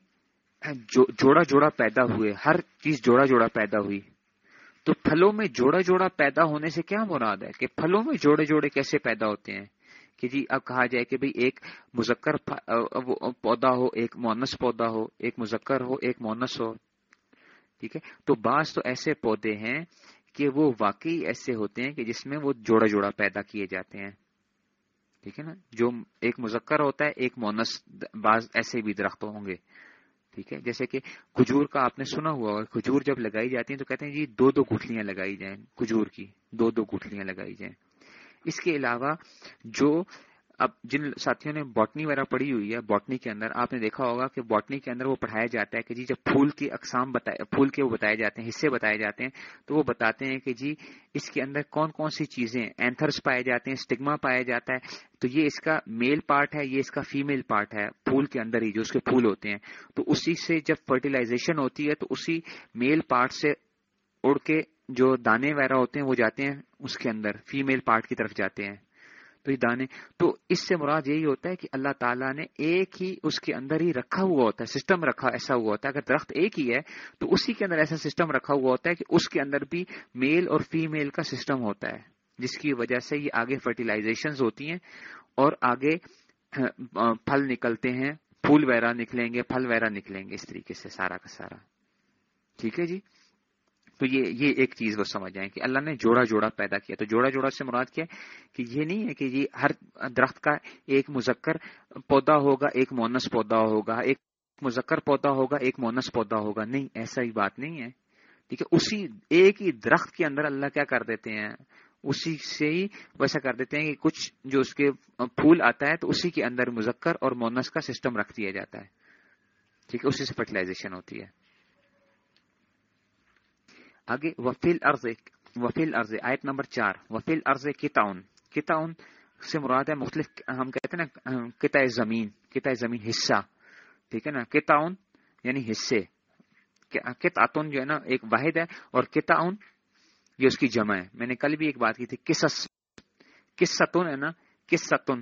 Speaker 1: جوڑا جوڑا پیدا ہوئے، ہر چیز جوڑا جوڑا پیدا ہوئی۔ تو پھلوں میں جوڑا جوڑا پیدا ہونے سے کیا مراد ہے کہ پھلوں میں جوڑے جوڑے کیسے پیدا ہوتے ہیں؟ کہ جی اب کہا جائے کہ بھئی ایک مذکر پودا ہو، ایک مونس پودا ہو، ایک مذکر ہو، ایک مونس ہو۔ ٹھیک ہے؟ تو بعض تو ایسے پودے ہیں کہ وہ واقعی ایسے ہوتے ہیں کہ جس میں وہ جوڑا جوڑا پیدا کیے جاتے ہیں۔ ٹھیک ہے نا؟ جو ایک مذکر ہوتا ہے، ایک مونس، بعض ایسے بھی درخت ہوں گے۔ ٹھیک ہے؟ جیسے کہ کھجور کا آپ نے سنا ہوا کھجور جب لگائی جاتی ہیں تو کہتے ہیں جی دو دو گٹھلیاں لگائی جائیں، کھجور کی دو دو گٹھلیاں لگائی جائیں۔ اس کے علاوہ جو اب جن ساتھیوں نے باٹنی وغیرہ پڑھی ہوئی ہے، باٹنی کے اندر آپ نے دیکھا ہوگا کہ باٹنی کے اندر وہ پڑھایا جاتا ہے کہ جی جب پھول کی اقسام بتائے، پھول کے وہ بتائے جاتے ہیں، حصے بتائے جاتے ہیں، تو وہ بتاتے ہیں کہ جی اس کے اندر کون کون سی چیزیں اینتھرس پائے جاتے ہیں اسٹگما پایا جاتا ہے۔ تو یہ اس کا میل پارٹ ہے، یہ اس کا فیمیل پارٹ ہے پھول کے اندر ہی جو اس کے پھول ہوتے ہیں۔ تو اسی سے جب فرٹیلائزیشن ہوتی ہے، تو اسی میل پارٹ سے اڑ کے جو دانے وغیرہ ہوتے ہیں، وہ جاتے ہیں اس کے اندر فیمیل پارٹ کی طرف جاتے ہیں۔ دانے۔ تو اس سے مراد یہی ہوتا ہے کہ اللہ تعالیٰ نے ایک ہی اس کے اندر ہی رکھا ہوا ہوتا ہے سسٹم رکھا ایسا ہوا ہوتا ہے۔ اگر درخت ایک ہی ہے، تو اسی کے اندر ایسا سسٹم رکھا ہوا ہوتا ہے کہ اس کے اندر بھی میل اور فیمیل کا سسٹم ہوتا ہے، جس کی وجہ سے یہ آگے فرٹیلائزیشن ہوتی ہیں اور آگے پھل نکلتے ہیں، پھول وغیرہ نکلیں گے، پھل وغیرہ نکلیں گے، اس طریقے سے سارا کا سارا۔ ٹھیک ہے جی؟ تو یہ یہ ایک چیز وہ سمجھ جائیں کہ اللہ نے جوڑا جوڑا پیدا کیا تو جوڑا جوڑا سے مراد کیا کہ یہ نہیں ہے کہ یہ ہر درخت کا ایک مذکر پودا ہوگا، ایک مونس پودا ہوگا، ایک مذکر پودا ہوگا، ایک مونس پودا ہوگا۔ نہیں، ایسا ہی بات نہیں ہے۔ ٹھیک ہے، اسی ایک ہی درخت کے اندر اللہ کیا کر دیتے ہیں؟ اسی سے ہی ویسا کر دیتے ہیں کہ کچھ جو اس کے پھول آتا ہے تو اسی کے اندر مذکر اور مونس کا سسٹم رکھ دیا جاتا ہے۔ ٹھیک ہے، اسی سے فرٹیلائزیشن ہوتی ہے۔ آگے، وفیل عرض وفیل عرض، آیت نمبر چار، وفیل عرض کتاؤن کتاؤن سے مراد ہے مختلف، ہم کہتے ہیں نا کتا زمین کتا زمین حصہ، ٹھیک ہے نا، کتاؤن یعنی حصے کتاتون جو ہے نا ایک واحد ہے اور کتاؤن یہ اس کی جمع ہے۔ میں نے کل بھی ایک بات کی تھی کسس کساتون ہے نا کساتون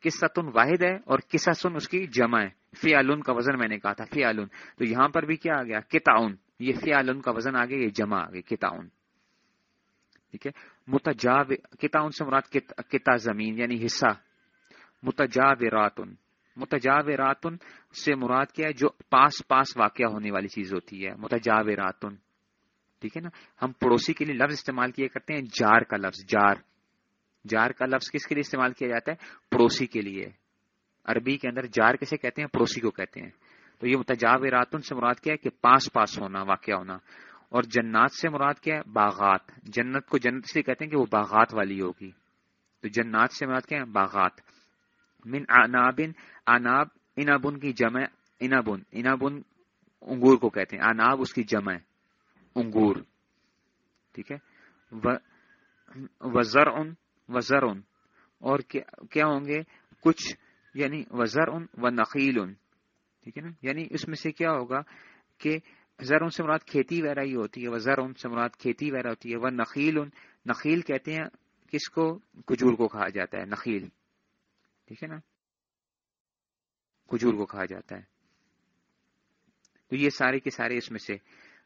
Speaker 1: کساتون واحد ہے اور کساسن اس کی جمع ہے۔ فی کا وزن میں نے کہا تھا فی تو یہاں پر بھی کیا آ گیا؟ کتاؤن۔ یہ فیالن کا وزن آگے، یہ جمع آگے، کتاؤن۔ ٹھیک ہے؟ متجاو، کتاؤن سے مراد کتا زمین یعنی حصہ۔ متجاوراتن۔ متجاوراتن سے مراد کیا ہے؟ جو پاس پاس واقع ہونے والی چیز ہوتی ہے۔ متجاوراتن۔ ٹھیک ہے نا؟ ہم پڑوسی کے لیے لفظ استعمال کیا کرتے ہیں، جار کا لفظ، جار۔ جار کا لفظ کس کے لیے استعمال کیا جاتا ہے؟ پڑوسی کے لیے۔ عربی کے اندر جار کیسے کہتے ہیں؟ پڑوسی کو کہتے ہیں۔ تو یہ متجاب راتن سے مراد کیا ہے کہ پاس پاس ہونا واقع ہونا۔ اور جنات سے مراد کیا ہے؟ باغات۔ جنت کو جنت اس لیے کہتے ہیں کہ وہ باغات والی ہوگی۔ تو جنات سے مراد کیا ہے؟ باغات۔ من آنابن آناب انابن کی جمع، انابن۔ انابن انگور کو کہتے ہیں۔ آناب اس کی جمع انگور۔ ٹھیک ہے؟ وزر ان وزر ان اور کیا ہوں گے؟ کچھ یعنی وزر ان و نقیل ان ٹھیک ہے نا؟ یعنی اس میں سے کیا ہوگا کہ زر سے مراد کھیتی وغیرہ ہی ہوتی ہے وہ زر سے مراد کھیتی وغیرہ ہوتی ہے وہ نخیل ان، نخیل کہتے ہیں کس کو؟ کھجور کو کہا جاتا ہے، نخیل۔ ٹھیک ہے نا؟ کھجور کو کہا جاتا ہے۔ تو یہ سارے کے سارے اس میں سے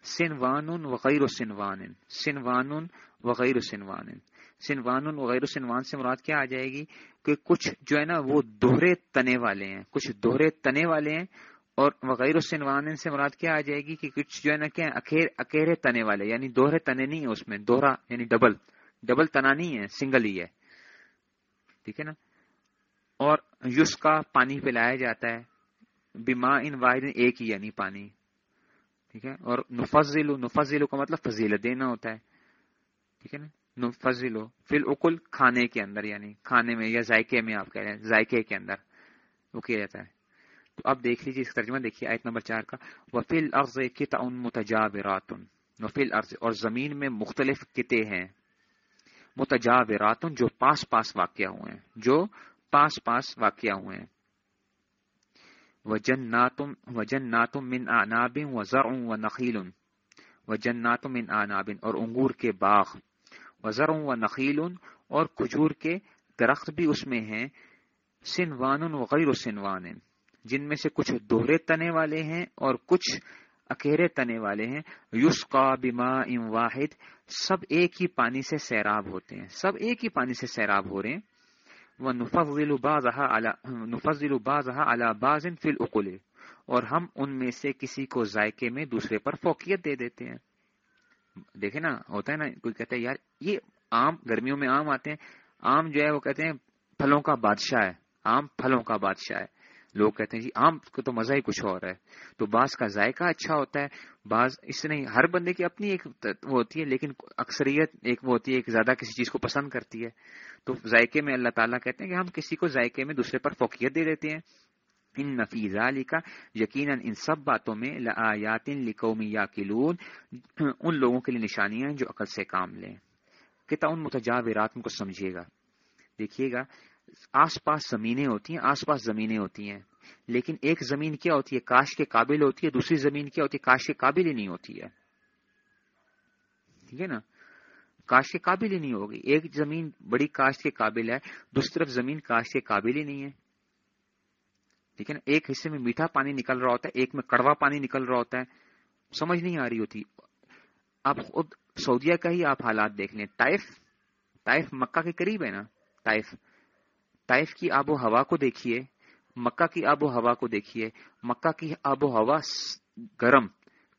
Speaker 1: سنوان وغیر سنوان سنوان وغیر سنوان سنوان وغیر سنوان سے مراد کیا آ جائے گی؟ کہ کچھ جو ہے نا وہ دوہرے تنے والے ہیں، کچھ دوہرے تنے والے ہیں اور وغیر سنوان سے مراد کیا آ جائے گی؟ کہ کچھ جو ہے نا کیا اکیر اکیرے تنے والے یعنی دوہرے تنے نہیں ہیں اس میں، دوہرا یعنی ڈبل ڈبل تنا نہیں ہے، سنگل ہی ہے۔ ٹھیک ہے نا؟ اور یوس کا پانی پلایا جاتا ہے بیما ان واحد ایک ہی یعنی پانی۔ ٹھیک ہے؟ اور نفضل نفضل کا مطلب فضیل دینا ہوتا ہے۔ ٹھیک ہے نا؟ فضل ہو فل اکل کھانے کے اندر یعنی کھانے میں یا ذائقے میں آپ کہہ رہے ہیں، ذائقے کے اندر وہ کیا جاتا ہے۔ تو اب دیکھ لیجیے اس ترجمہ، دیکھیے آیت نمبر چار کا۔ وفیل ارض کتا ان وفیل ارض اور زمین میں مختلف کتے ہیں۔ متجاوراتن جو پاس پاس واقع ہوئے ہیں، جو پاس پاس واقع ہوئے ہیں۔ وجن ناتم من آناب و زر و نخیل وجن ناتم من آناب اور انگور کے باغ۔ وزر و نخیل اور کھجور کے درخت بھی اس میں ہیں، سنوان وغیر سنوان، جن میں سے کچھ دوہرے تنے والے ہیں اور کچھ اکیرے تنے والے ہیں۔ یوس کا بیما ام واحد، سب ایک ہی پانی سے سیراب ہوتے ہیں۔ سب ایک ہی پانی سے سیراب ہو رہے ہیں۔ وہ نفضل باز نفضل باز باز فل اکلے اور ہم ان میں سے کسی کو ذائقے میں دوسرے پر فوقیت دے دیتے ہیں۔ دیکھیں نا، ہوتا ہے نا، کوئی کہتا ہے، یار، یہ آم گرمیوں میں آم آتے ہیں۔ آم جو ہے، وہ کہتے ہیں، پھلوں کا بادشاہ ہے۔ آم پھلوں کا بادشاہ ہے۔ لوگ کہتے ہیں جی آم کو تو مزہ ہی کچھ اور ہے۔ تو بعض کا ذائقہ اچھا ہوتا ہے، بعض اس نہیں، ہر بندے کی اپنی ایک وہ ہوتی ہے، لیکن اکثریت ایک، وہ ہوتی ہے، ایک زیادہ کسی چیز کو پسند کرتی ہے۔ تو ذائقے میں اللہ تعالیٰ کہتے ہیں کہ ہم کسی کو ذائقے میں دوسرے پر فوقیت دے دیتے ہیں۔ ان نفیز علی کا یقیناً ان سب باتوں میں لقومی یا ان لوگوں کے لیے نشانیاں جو عقل سے کام لیں۔ کتا ان متجاورات کو سمجھیے گا۔ دیکھیے گا، آس پاس زمینیں ہوتی ہیں، آس پاس زمینیں ہوتی ہیں، لیکن ایک زمین کیا ہوتی ہے؟ کاش کے قابل ہوتی ہے، دوسری زمین کیا ہوتی ہے؟ کاش کے قابل ہی نہیں ہوتی ہے۔ ٹھیک ہے نا؟ کاش کے قابل ہی نہیں ہوگی۔ ایک زمین بڑی کاشت کے قابل ہے، دوسری طرف زمین کاشت کے قابل ہی نہیں ہے۔ ٹھیک ہے نا؟ ایک حصے میں میٹھا پانی نکل رہا ہوتا ہے، ایک میں کڑوا پانی نکل رہا ہوتا ہے۔ سمجھ نہیں آ رہی ہوتی۔ آپ خود سعودیہ کا ہی آپ حالات دیکھ لیں۔ ٹائف ٹائف مکہ کے قریب ہے نا؟ ٹائف ٹائف کی آب و ہوا کو دیکھیے۔ مکہ کی آب و ہوا کو دیکھیے۔ مکہ کی آب و ہوا گرم۔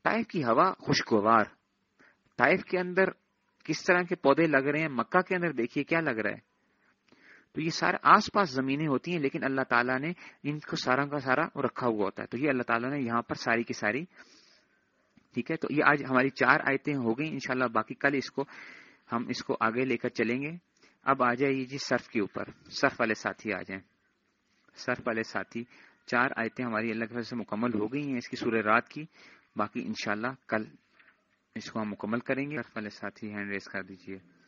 Speaker 1: ٹائف کی ہوا خوشگوار۔ ٹائف کے اندر کس طرح کے پودے لگ رہے ہیں؟ مکہ کے اندر دیکھیے کیا لگ رہا ہے۔ تو یہ سارے آس پاس زمینیں ہوتی ہیں، لیکن اللہ تعالیٰ نے ان کو سارا کا سارا رکھا ہوا ہوتا ہے۔ تو یہ اللہ تعالیٰ نے یہاں پر ساری کی ساری، ٹھیک ہے؟ تو یہ آج ہماری چار آیتیں ہو گئی انشاءاللہ باقی کل اس کو، ہم اس کو آگے لے کر چلیں گے۔ اب آ جائیے جی سرف کے اوپر۔ سرف والے ساتھی آ جائیں۔ سرف والے ساتھی، چار آیتیں ہماری اللہ کے سے مکمل ہو گئی ہیں اس کی سورہ رات کی۔ باقی انشاءاللہ کل اس کو ہم مکمل کریں گے۔ سرف والے ساتھی ہینڈ ریس کر دیجیے